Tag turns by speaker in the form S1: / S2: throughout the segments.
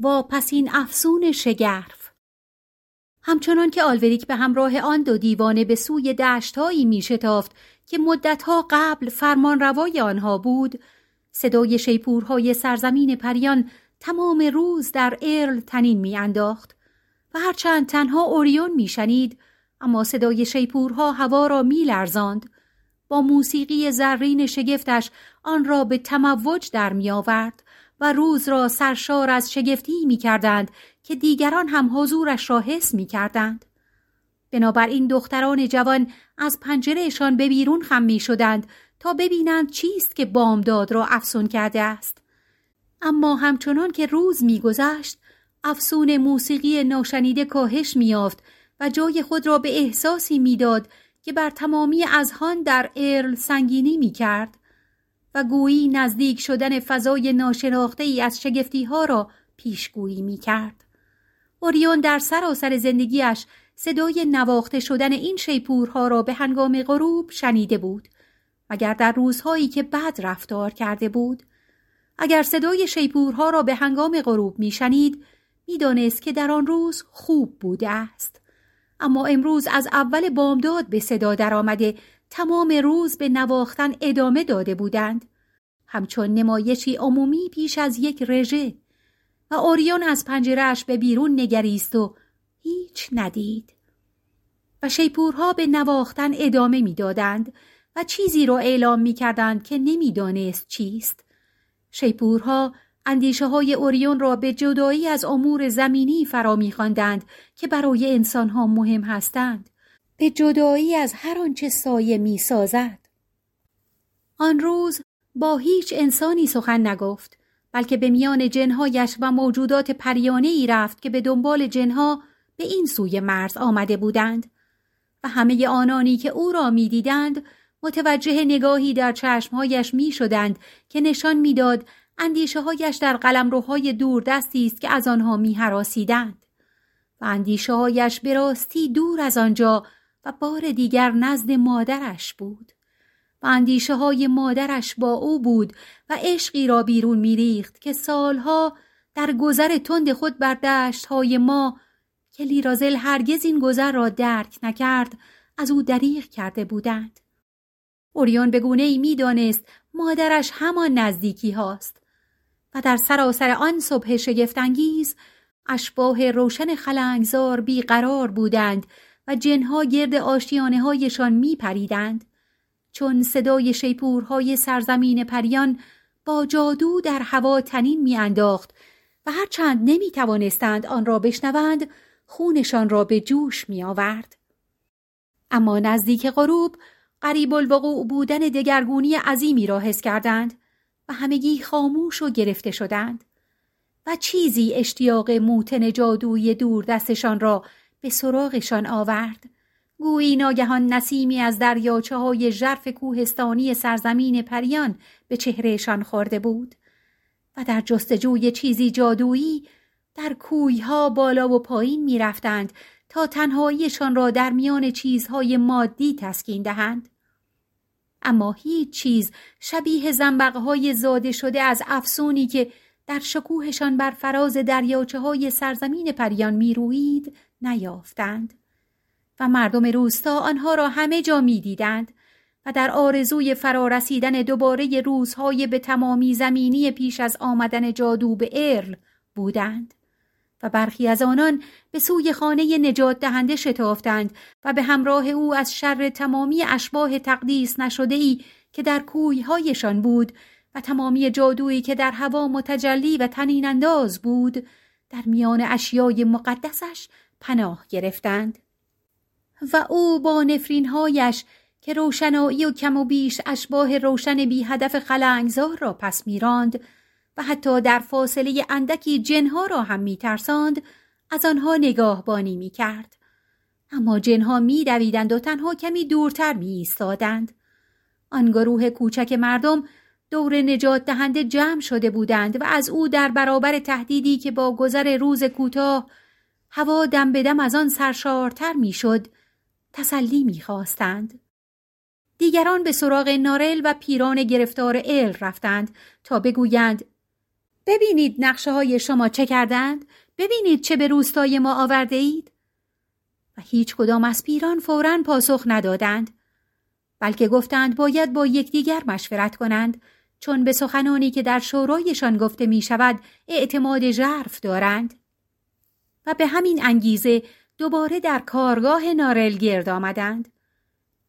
S1: واپسین افسون شگرف. همچنان که آلوریک به همراه آن دو دیوانه به سوی دشتهایی می شتافت که مدتها قبل فرمان روای آنها بود صدای شیپورهای سرزمین پریان تمام روز در ارل تنین می انداخت و هرچند تنها اوریون می شنید اما صدای شیپورها هوا را می لرزاند با موسیقی زرین شگفتش آن را به تموج در می آورد و روز را سرشار از شگفتی می کردند که دیگران هم حضورش را حس می کردند. بنابراین دختران جوان از پنجرهشان به بیرون خم می شدند تا ببینند چیست که بامداد را افسون کرده است. اما همچنان که روز میگذشت افسون موسیقی ناشنیده کاهش میافت و جای خود را به احساسی می‌داد که بر تمامی اذهان در ارل سنگینی می‌کرد و گویی نزدیک شدن فضای ناشناخته ای از شگفتی ها را پیشگویی می کرد. اوریون در سراسر زندگیش صدای نواخته شدن این شیپورها را به هنگام غروب شنیده بود مگر در روزهایی که بد رفتار کرده بود اگر صدای شیپورها را به هنگام غروب می شنید می دانست که در آن روز خوب بوده است اما امروز از اول بامداد به صدا درآمده تمام روز به نواختن ادامه داده بودند. همچون نمایشی عمومی پیش از یک رژه و اوریون از پنجرهش به بیرون نگریست و هیچ ندید. و شیپورها به نواختن ادامه می‌دادند و چیزی را اعلام می کردند که نمی‌دانست چیست. شیپورها اندیشه های اوریون را به جدایی از امور زمینی فرا میخواندند که برای انسانها مهم هستند. به جدایی از هر آنچه سایه می سازد. آن روز با هیچ انسانی سخن نگفت بلکه به میان جنهایش و موجودات پریانه ای رفت که به دنبال جنها به این سوی مرز آمده بودند و همه آنانی که او را می‌دیدند متوجه نگاهی در چشمهایش می شدند که نشان می‌داد اندیشه هایش در قلمروهای دور دستی است که از آنها می حراسیدند و اندیشه هایش به راستی دور از آنجا و بار دیگر نزد مادرش بود و اندیشه های مادرش با او بود و عشقی را بیرون میریخت که سالها در گذر تند خود بر دشت های ما که لیرازل هرگز این گذر را درک نکرد از او دریغ کرده بودند. اوریون به گونه ای می دانست مادرش همان نزدیکی هاست و در سراسر آن صبح شگفتانگیز اشباه روشن خلنگزار بیقرار بودند و جنها گرد آشیانه هایشان می پریدند. چون صدای شیپورهای سرزمین پریان با جادو در هوا تنین میانداخت و هرچند نمی توانستند آن را بشنوند خونشان را به جوش می آورد. اما نزدیک غروب قریب الوقوع بودن دگرگونی عظیمی را حس کردند و همگی خاموش و گرفته شدند و چیزی اشتیاق موتن جادوی دور دستشان را به سراغشان آورد گویی ناگهان نسیمی از دریاچه های ژرف کوهستانی سرزمین پریان به چهرهشان خورده بود و در جستجوی چیزی جادویی در کویها بالا و پایین می رفتند تا تنهاییشان را در میان چیزهای مادی تسکین دهند. اما هیچ چیز شبیه زنبقهای زاده شده از افسونی که در شکوهشان بر فراز دریاچه های سرزمین پریان می روید نیافتند. و مردم روستا آنها را همه جا می دیدند و در آرزوی فرارسیدن دوباره روزهای به تمامی زمینی پیش از آمدن جادو به ارل بودند و برخی از آنان به سوی خانه نجات دهنده شتافتند و به همراه او از شر تمامی اشباه تقدیس نشده ای که در کویهایشان بود و تمامی جادویی که در هوا متجلی و تنین انداز بود در میان اشیای مقدسش پناه گرفتند. و او با نفرینهایش که روشنایی و کم و بیش اشباه روشن بی هدف خلنگزار را پس میراند و حتی در فاصله اندکی جنها را هم میترساند از آنها نگاهبانی می‌کرد اما جنها میدویدند و تنها کمی دورتر می ایستادند. آن گروه کوچک مردم دور نجات دهنده جمع شده بودند و از او در برابر تهدیدی که با گذر روز کوتاه هوا دم به دم از آن سرشارتر می‌شد. تسلی می‌خواستند. دیگران به سراغ نارل و پیران گرفتار ال رفتند تا بگویند ببینید نقشه های شما چه کردند؟ ببینید چه به روستای ما آورده اید و هیچ کدام از پیران فورا پاسخ ندادند. بلکه گفتند باید با یکدیگر مشورت کنند چون به سخنانی که در شورایشان گفته می شود اعتماد ژرف دارند. و به همین انگیزه دوباره در کارگاه نارل گرد آمدند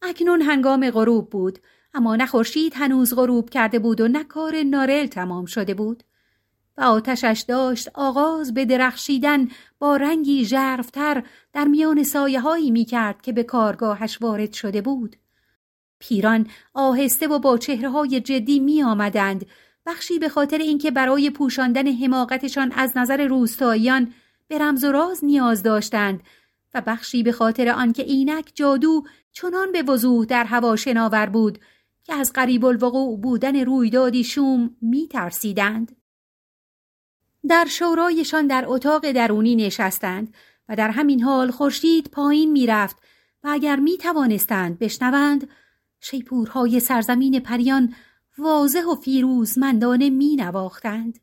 S1: اکنون هنگام غروب بود اما نه خورشید هنوز غروب کرده بود و نه کار نارل تمام شده بود و آتشش داشت آغاز به درخشیدن با رنگی ژرفتر در میان سایه هایی می کرد که به کارگاهش وارد شده بود. پیران آهسته و با چهره های جدی می آمدند بخشی به خاطر اینکه برای پوشاندن حماقتشان از نظر روستاییان به رمز و راز نیاز داشتند و بخشی به خاطر آنکه اینک جادو چنان به وضوح در هوا شناور بود که از قریب الوقوع بودن رویدادی شوم می ترسیدند. در شورایشان در اتاق درونی نشستند و در همین حال خورشید پایین می‌رفت و اگر می توانستند بشنوند شیپورهای سرزمین پریان واضح و فیروزمندانه می نواختند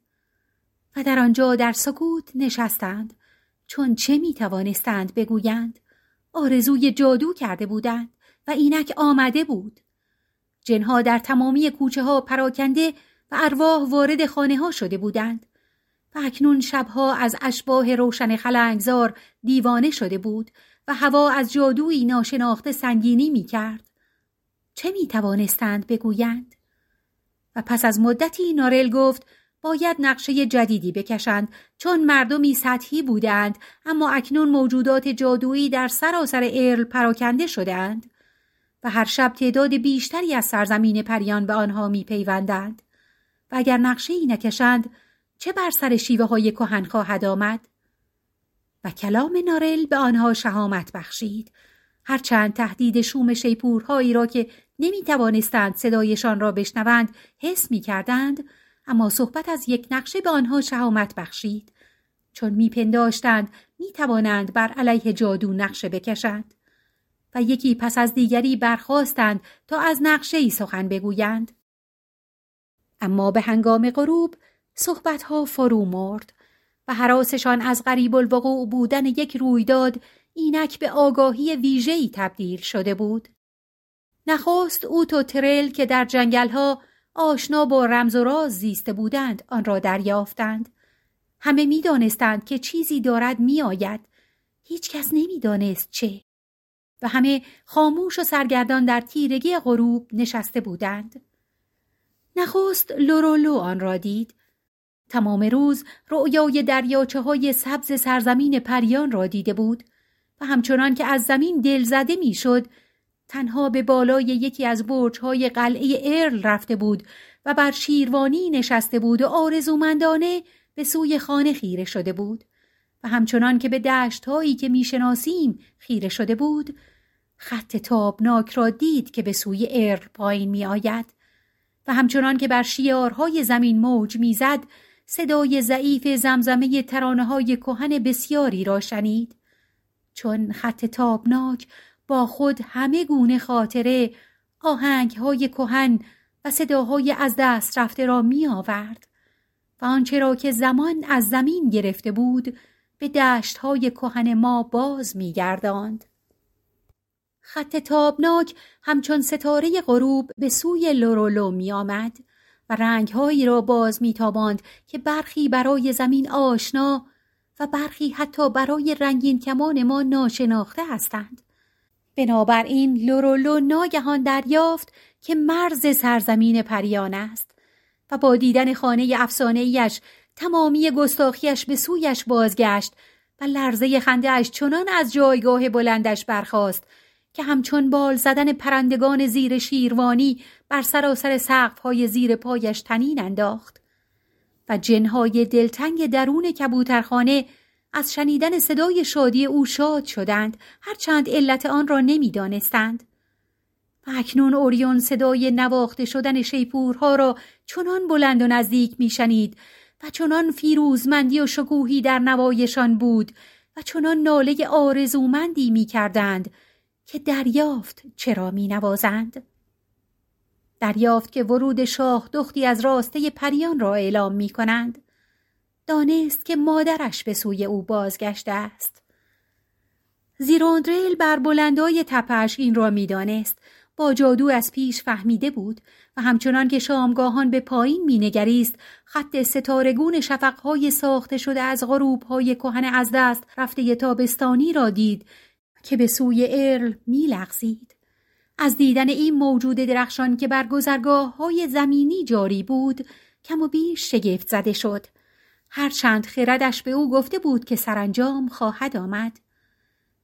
S1: در آنجا در سکوت نشستند چون چه می توانستند بگویند آرزوی جادو کرده بودند و اینک آمده بود جنها در تمامی کوچه ها پراکنده و ارواح وارد خانه ها شده بودند و اکنون شبها از اشباه روشن خلنگزار دیوانه شده بود و هوا از جادویی ناشناخته سنگینی می کرد. چه می توانستند بگویند؟ و پس از مدتی نارل گفت باید نقشه جدیدی بکشند چون مردمی سطحی بودند اما اکنون موجودات جادویی در سراسر ارل پراکنده شدند و هر شب تعداد بیشتری از سرزمین پریان به آنها می پیوندند. و اگر نقشه ای نکشند چه بر سر شیوه های کهن خواهد آمد؟ و کلام نارل به آنها شهامت بخشید. هرچند تهدید شوم شیپورهایی را که نمی توانستند صدایشان را بشنوند حس می کردند اما صحبت از یک نقشه به آنها شهامت بخشید. چون میپنداشتند می توانند بر علیه جادو نقشه بکشند. و یکی پس از دیگری برخواستند تا از نقشه ای سخن بگویند. اما به هنگام غروب صحبتها فرو مرد و حراسشان از غریب الوقوع بودن یک رویداد اینک به آگاهی ویژه‌ای تبدیل شده بود. نخست اوت و ترل که در جنگلها آشنا با رمز و راز زیسته بودند آن را دریافتند. همه می‌دانستند که چیزی دارد میآید. هیچ کس نمی‌دانست چه. و همه خاموش و سرگردان در تیرگی غروب نشسته بودند. نخست لورولو آن را دید تمام روز رؤیای دریاچه های سبز سرزمین پریان را دیده بود و همچنان که از زمین دل زده می‌شد تنها به بالای یکی از های قلعه ارل رفته بود و بر شیروانی نشسته بود و آرزومندانه به سوی خانه خیره شده بود. و همچنان که به دشت هایی که می‌شناسیم خیره شده بود خط تابناک را دید که به سوی ارل پایین می آید و همچنان که بر شیارهای زمین موج می‌زد صدای ضعیف زمزمه ترانه های کهن بسیاری را شنید. چون خط تابناک با خود همه گونه خاطره آهنگ های کهن و صداهای از دست رفته را می آورد و آنچه را که زمان از زمین گرفته بود به دشت های کهن ما باز می گرداند. خط تابناک همچون ستاره غروب به سوی لورولو می آمد و رنگهایی را باز میتاباند که برخی برای زمین آشنا و برخی حتی برای رنگین کمان ما ناشناخته هستند. بنابراین لورولو ناگهان دریافت که مرز سرزمین پریان است و با دیدن خانه افسانه ایش تمامی گستاخیش به سویش بازگشت و لرزه خنده اش چنان از جایگاه بلندش برخاست که همچون بال زدن پرندگان زیر شیروانی بر سراسر سقف های زیر پایش تنین انداخت و جنهای دلتنگ درون کبوترخانه از شنیدن صدای شادی او شاد شدند هرچند علت آن را نمی‌دانستند. و اکنون اوریون صدای نواخته شدن شیپورها را چنان بلند و نزدیک میشنید و چنان فیروزمندی و شکوهی در نوایشان بود و چنان ناله آرزومندی می کردند که دریافت چرا می نوازند. دریافت که ورود شاه دختی از راسته پریان را اعلام می کنند. دانست که مادرش به سوی او بازگشته است. زیروندریل بر بلندای تپش این را می‌دانست. با جادو از پیش فهمیده بود و همچنان که شامگاهان به پایین مینگریست خط ستارگون شفقهای ساخته شده از غروبهای کهن از دست رفته تابستانی را دید که به سوی ارل میلغزید. از دیدن این موجود درخشان که بر گذرگاه های زمینی جاری بود کم و بیش شگفت زده شد. هرچند خردش به او گفته بود که سرانجام خواهد آمد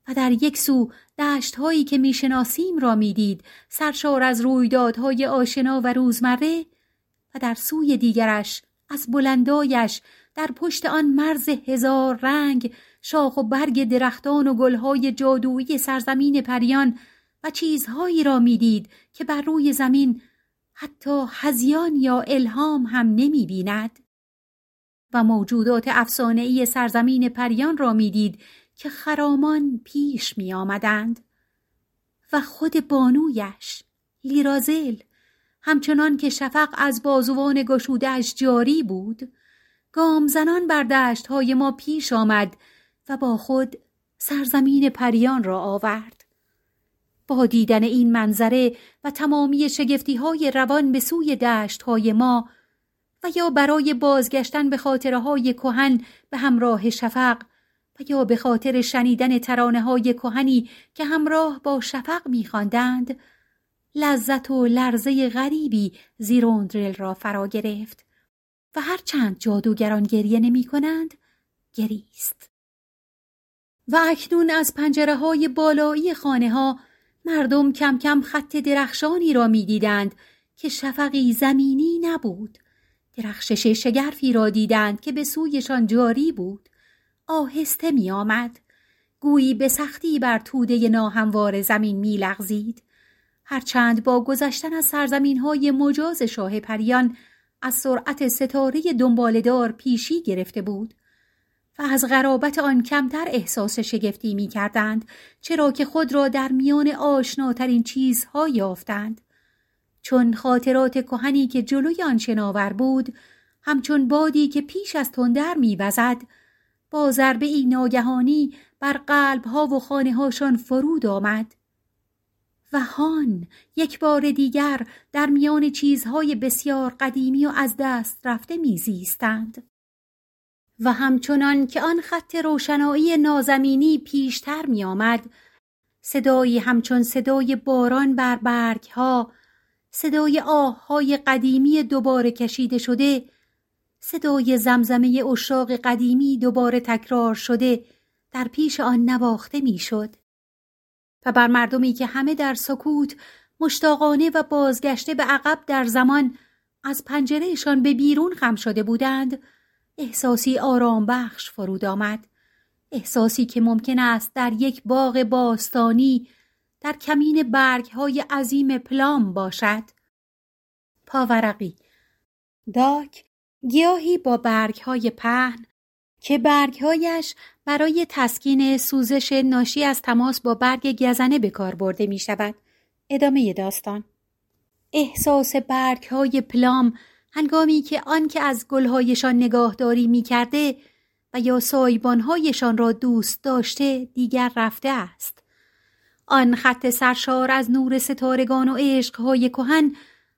S1: و در یک سو دشت هایی که می‌شناسیم را می‌دید سرشار از رویدادهای آشنا و روزمره و در سوی دیگرش از بلندایش در پشت آن مرز هزار رنگ شاخ و برگ درختان و گلهای جادویی سرزمین پریان و چیزهایی را می‌دید که بر روی زمین حتی هزیان یا الهام هم نمی بیند. و موجودات افسانه‌ای سرزمین پریان را می‌دید که خرامان پیش می آمدند و خود بانویش لیرازل همچنان که شفق از بازوان گشودهش جاری بود گام زنان بر دشت های ما پیش آمد و با خود سرزمین پریان را آورد. با دیدن این منظره و تمامی شگفتی های روان به سوی دشت های ما و یا برای بازگشتن به خاطره های کهن به همراه شفق و یا به خاطر شنیدن ترانه های کهنی که همراه با شفق میخواندند لذت و لرزه غریبی زیروندرل را فرا گرفت و هرچند جادوگران گریه نمی کنند گریست. و اکنون از پنجره های بالایی خانه ها مردم کم کم خط درخشانی را می‌دیدند که شفقی زمینی نبود. درخشش شگرفی را دیدند که به سویشان جاری بود آهسته می آمد. گویی به سختی بر توده ناهموار زمین می لغزید. هرچند با گذشتن از سرزمین های مجاز شاه پریان از سرعت ستاره دنبالدار پیشی گرفته بود و از غرابت آن کمتر احساس شگفتی می کردند چرا که خود را در میان آشناترین چیزها یافتند چون خاطرات کهنی که جلوی آن شناور بود همچون بادی که پیش از تندر میوزد با ضربه ای ناگهانی بر قلب ها و خانه هاشان فرود آمد. و هان یک بار دیگر در میان چیزهای بسیار قدیمی و از دست رفته میزیستند. و همچنان که آن خط روشنایی نازمینی پیشتر می آمد صدایی همچون صدای باران بر برگ ها صدای آه های قدیمی دوباره کشیده شده صدای زمزمه اشاق قدیمی دوباره تکرار شده در پیش آن نواخته می‌شد. و بر مردمی که همه در سکوت مشتاقانه و بازگشته به عقب در زمان از پنجرهشان به بیرون خم شده بودند احساسی آرام بخش فرود آمد. احساسی که ممکن است در یک باغ باستانی در کمین برگ های عظیم پلام باشد پاورقی داک گیاهی با برگهای پهن که برگهایش برای تسکین سوزش ناشی از تماس با برگ گزنه به کار برده می شود. ادامه داستان احساس برگهای پلام هنگامی که آن که از گلهایشان نگاهداری می کرده و یا سایبانهایشان را دوست داشته دیگر رفته است. آن خط سرشار از نور ستارگان و عشقهای کهن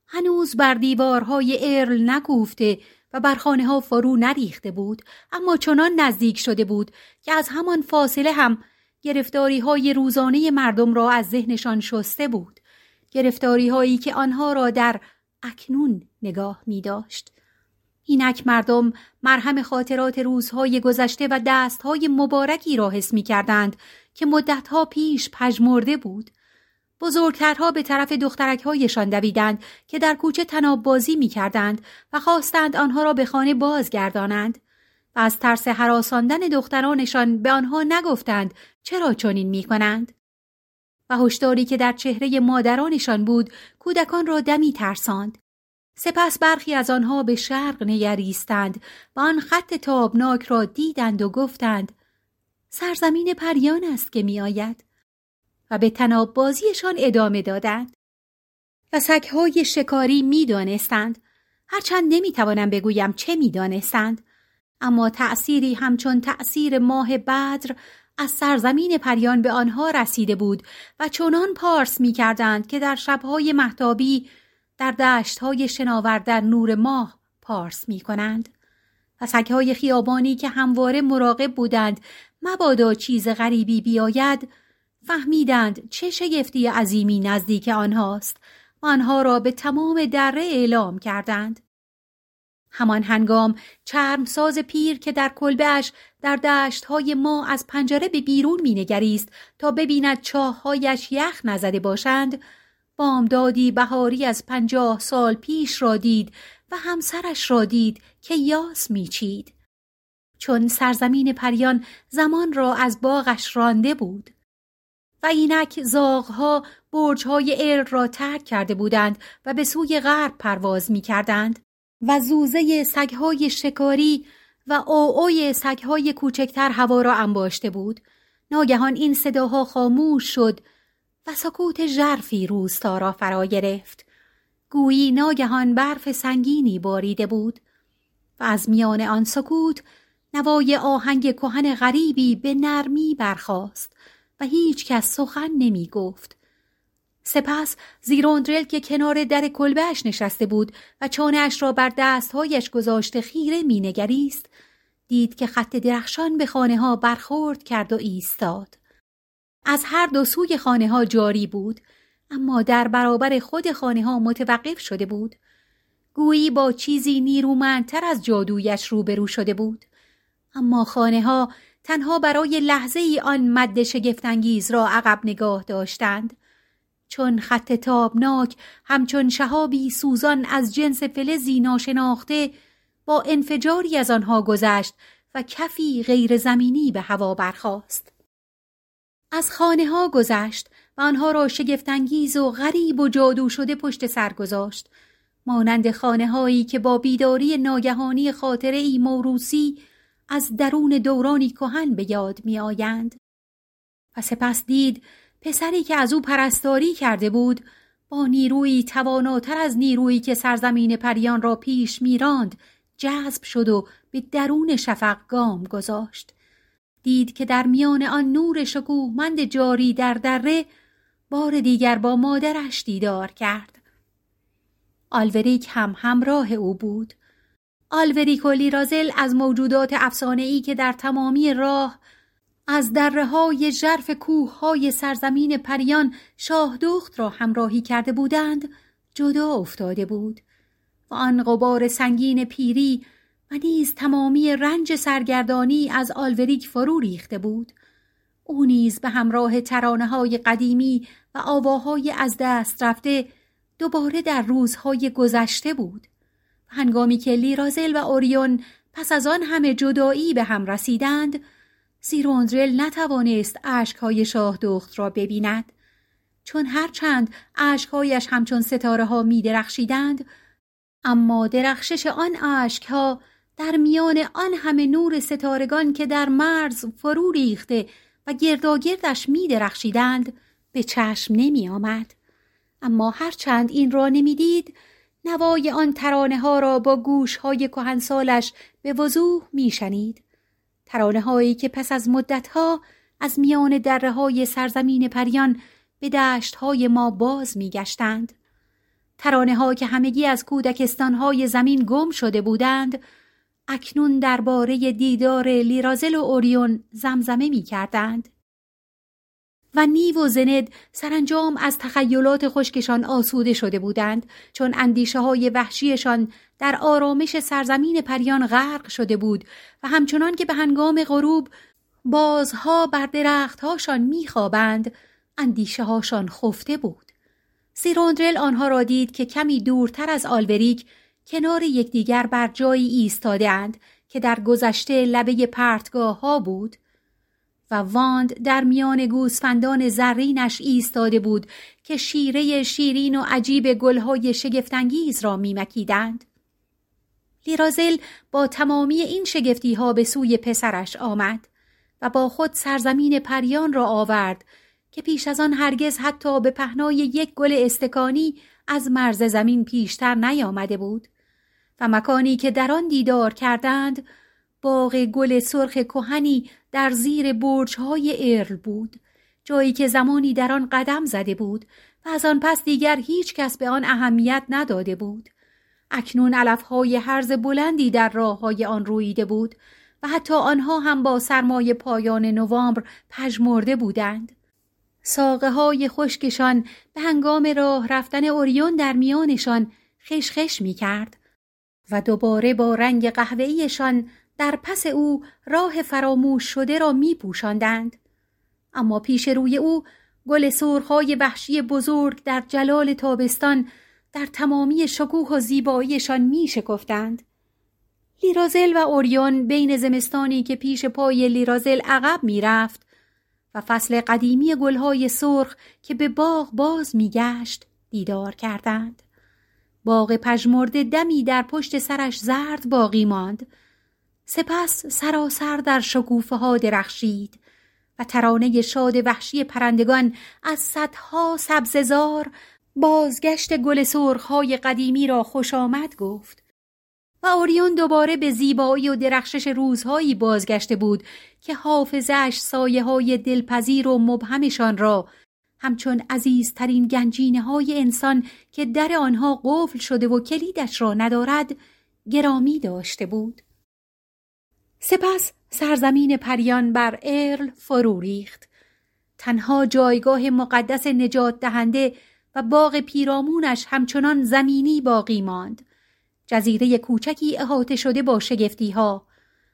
S1: هنوز بر دیوارهای ارل نگفته و بر خانه ها فرو نریخته بود اما چنان نزدیک شده بود که از همان فاصله هم گرفتاری های روزانه مردم را از ذهنشان شسته بود گرفتاری هایی که آنها را در اکنون نگاه می داشت. اینک مردم مرهم خاطرات روزهای گذشته و دستهای مبارکی را حس می کردند که مدتها پیش پژمرده بود بزرگترها به طرف دخترکهایشان دویدند که در کوچه تناب بازی می کردند و خواستند آنها را به خانه بازگردانند و از ترس حراساندن دخترانشان به آنها نگفتند چرا چنین می کنند. و هشداری که در چهره مادرانشان بود کودکان را دمی ترساند. سپس برخی از آنها به شرق نگریستند و آن خط تابناک را دیدند و گفتند سرزمین پریان است که میآید و به تناب بازیشان ادامه دادند و سگهای شکاری می‌دانستند هرچند نمی‌توانم بگویم چه می‌دانستند اما تأثیری همچون تأثیر ماه بدر از سرزمین پریان به آنها رسیده بود و چنان پارس می کردند که در شبهای محتابی در دشتهای شناور در نور ماه پارس می کنند. و سگهای خیابانی که همواره مراقب بودند مبادا چیز غریبی بیاید فهمیدند چه شگفتی عظیمی نزدیک آنهاست و آنها را به تمام دره اعلام کردند. همان هنگام چرمساز پیر که در کلبهش در دشتهای ما از پنجره به بیرون مینگریست تا ببیند چاههایش یخ نزده باشند بامدادی بهاری از پنجاه سال پیش را دید و همسرش را دید که یاس میچید. چون سرزمین پریان زمان را از باغش رانده بود. و اینک زاغها برجهای ارد را ترک کرده بودند و به سوی غرب پرواز می کردند و زوزه سگهای شکاری و اوعوی سگهای کوچکتر هوا را انباشته بود. ناگهان این صداها خاموش شد و سکوت ژرفی روستا را فرا گرفت گویی ناگهان برف سنگینی باریده بود و از میان آن سکوت نوای آهنگ کهن غریبی به نرمی برخاست و هیچ کس سخن نمی گفت. سپس زیروندرل که کنار در کلبهش نشسته بود و چانهاش را بر دستهایش گذاشته خیره مینگریست دید که خط درخشان به خانه ها برخورد کرد و ایستاد. از هر دو سوی خانه ها جاری بود اما در برابر خود خانه ها متوقف شده بود. گویی با چیزی نیرومندتر از جادویش روبرو شده بود. اما خانه ها تنها برای لحظه ای آن مد شگفتانگیز را عقب نگاه داشتند. چون خط تابناک همچون شهابی سوزان از جنس فلزی ناشناخته با انفجاری از آنها گذشت و کفی غیر زمینی به هوا برخاست. از خانه ها گذشت و آنها را شگفتانگیز و غریب و جادو شده پشت سر گذاشت مانند خانه هایی که با بیداری ناگهانی خاطره ای موروسی از درون دورانی کهن به یاد می آیند. و سپس دید پسری که از او پرستاری کرده بود با نیروی تواناتر از نیرویی که سرزمین پریان را پیش میراند جذب شد و به درون شفق گام گذاشت دید که در میان آن نور شکوهمند جاری در دره بار دیگر با مادرش دیدار کرد. آلوریک هم همراه او بود. آلوریک و لیرازل از موجودات افسانه‌ای که در تمامی راه از دره های جرف کوه های سرزمین پریان شاهدخت را همراهی کرده بودند جدا افتاده بود و آن غبار سنگین پیری و نیز تمامی رنج سرگردانی از آلوریک فرو ریخته بود. او نیز به همراه ترانه های قدیمی و آواهای از دست رفته دوباره در روزهای گذشته بود. هنگامی که لیرازل و اوریون پس از آن همه جدایی به هم رسیدند زیروندرل نتوانست اشکهای شاه دخت را ببیند. چون هرچند اشکهایش همچون ستاره ها اما درخشش آن اشکها در میان آن همه نور ستارگان که در مرز فرو ریخته و گرداگردش می درخشیدند به چشم نمی آمد. اما هرچند این را نمی‌دید نوای آن ترانه ها را با گوش های کهنسالش به وضوح می شنید. ترانه هایی که پس از مدتها از میان دره های سرزمین پریان به دشت های ما باز می گشتند. ترانه ها که همگی از کودکستان های زمین گم شده بودند اکنون درباره دیدار لیرازل و اوریون زمزمه می کردند. و نیو و زند سرانجام از تخیلات خشکشان آسوده شده بودند چون اندیشه های وحشیشان در آرامش سرزمین پریان غرق شده بود و همچنان که به هنگام غروب بازها بر درختهاشان میخوابند اندیشه هاشان خفته بود. سیروندرل آنها را دید که کمی دورتر از آلوریک کنار یکدیگر بر جایی ایستادهاند که در گذشته لبه پرتگاه ها بود و واند در میان گوسفندان زرینش ایستاده بود که شیره شیرین و عجیب گلهای شگفتانگیز را میمکیدند. لیرازل با تمامی این شگفتی ها به سوی پسرش آمد و با خود سرزمین پریان را آورد که پیش از آن هرگز حتی به پهنای یک گل استکانی از مرز زمین پیشتر نیامده بود و مکانی که در آن دیدار کردند باغ گل سرخ کهنی در زیر برجهای ارل بود جایی که زمانی در آن قدم زده بود و از آن پس دیگر هیچ کس به آن اهمیت نداده بود. اکنون علفهای هرز بلندی در راه های آن رویده بود و حتی آنها هم با سرمای پایان نوامبر پژمرده بودند. ساقه های خشکشان به هنگام راه رفتن اوریون در میانشان خشخش می کرد و دوباره با رنگ قهوه‌ایشان در پس او راه فراموش شده را می پوشندند. اما پیش روی او گل سرخهای وحشی بزرگ در جلال تابستان در تمامی شکوه و زیباییشان می شکفتند. لیرازل و اوریون بین زمستانی که پیش پای لیرازل عقب می رفت و فصل قدیمی گلهای سرخ که به باغ باز می گشت دیدار کردند. باغ پژمرده دمی در پشت سرش زرد باقی ماند. سپس سراسر در شکوفه ها درخشید و ترانه شاد وحشی پرندگان از صدها سبززار بازگشت گل سرخهای قدیمی را خوش آمد گفت. و اوریون دوباره به زیبایی و درخشش روزهایی بازگشته بود که حافظش سایه های دلپذیر و مبهمشان را همچون عزیزترین گنجینه های انسان که در آنها قفل شده و کلیدش را ندارد گرامی داشته بود. سپس سرزمین پریان بر ارل فرو ریخت. تنها جایگاه مقدس نجات دهنده و باغ پیرامونش همچنان زمینی باقی ماند. جزیره کوچکی احاطه شده با شگفتی ها.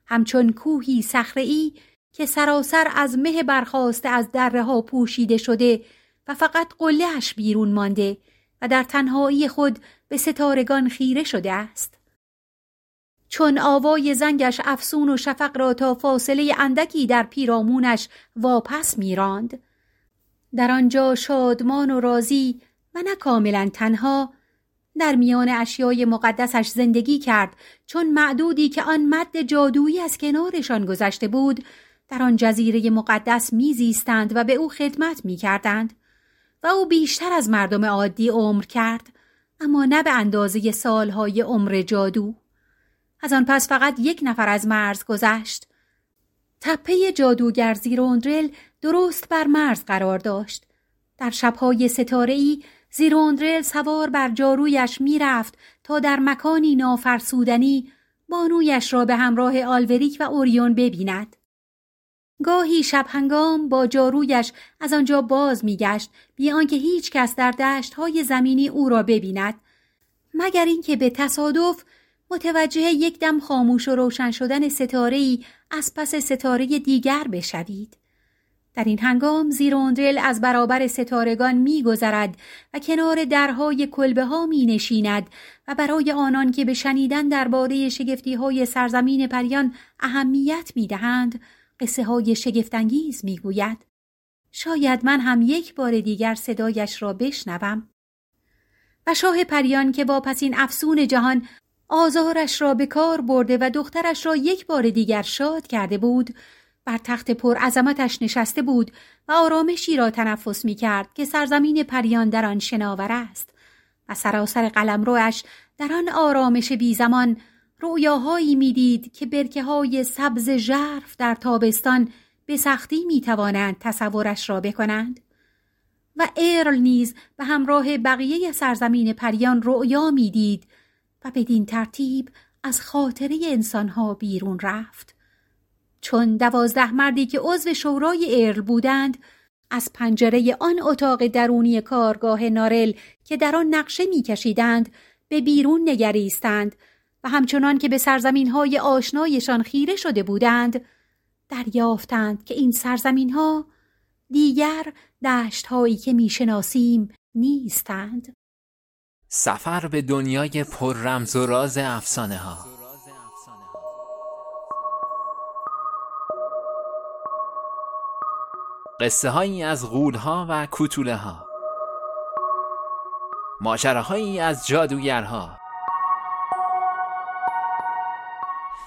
S1: همچون کوهی صخره‌ای که سراسر از مه برخواسته از دره ها پوشیده شده و فقط قلهش بیرون مانده و در تنهایی خود به ستارگان خیره شده است. چون آوای زنگش افسون و شفق را تا فاصله اندکی در پیرامونش واپس میراند در آنجا شادمان و راضی و نه کاملا تنها در میان اشیای مقدسش زندگی کرد چون معدودی که آن مد جادویی از کنارشان گذشته بود در آن جزیره مقدس میزیستند و به او خدمت می‌کردند و او بیشتر از مردم عادی عمر کرد اما نه به اندازه سالهای عمر جادو. از آن پس فقط یک نفر از مرز گذشت. تپه جادوگر زیروندرل درست بر مرز قرار داشت. در شبهای ستاره ای زیروندرل سوار بر جارویش می‌رفت تا در مکانی نافرسودنی بانویش را به همراه آلوریک و اوریون ببیند. گاهی شب هنگام با جارویش از آنجا باز میگشت بی آنکه هیچ کس در دشت های زمینی او را ببیند. مگر اینکه به تصادف متوجه یک دم خاموش و روشن شدن ستاره ای از پس ستاره دیگر بشوید. در این هنگام زیر اندرل از برابر ستارگان میگذرد و کنار درهای کلبه ها می نشیند و برای آنان که به شنیدن درباره شگفتی های سرزمین پریان اهمیت می دهند قصه های شگفتانگیز می گوید. شاید من هم یک بار دیگر صدایش را بشنوم. و شاه پریان که واپسین افسون جهان آزارش را به کار برده و دخترش را یک بار دیگر شاد کرده بود بر تخت پر عظمتش نشسته بود و آرامشی را تنفس می کرد که سرزمین پریان در آن شناور است و سراسر قلمروش در آن آرامش بی زمان رویاهایی می‌دید که برکه های سبز ژرف در تابستان به سختی می توانند تصورش را بکنند. و ایرل نیز به همراه بقیه سرزمین پریان رؤیا می‌دید و بدین ترتیب از خاطره انسانها بیرون رفت. چون دوازده مردی که عضو شورای ارل بودند از پنجره آن اتاق درونی کارگاه نارل که در آن نقشه میکشیدند به بیرون نگریستند و همچنان که به سرزمین های آشنایشان خیره شده بودند دریافتند که این سرزمین ها دیگر دشت هایی که می‌شناسیم نیستند.
S2: سفر به دنیای پر رمز و راز افسانه ها قصه هایی از غول ها و کوتوله ها ماجراهایی از جادوگرها.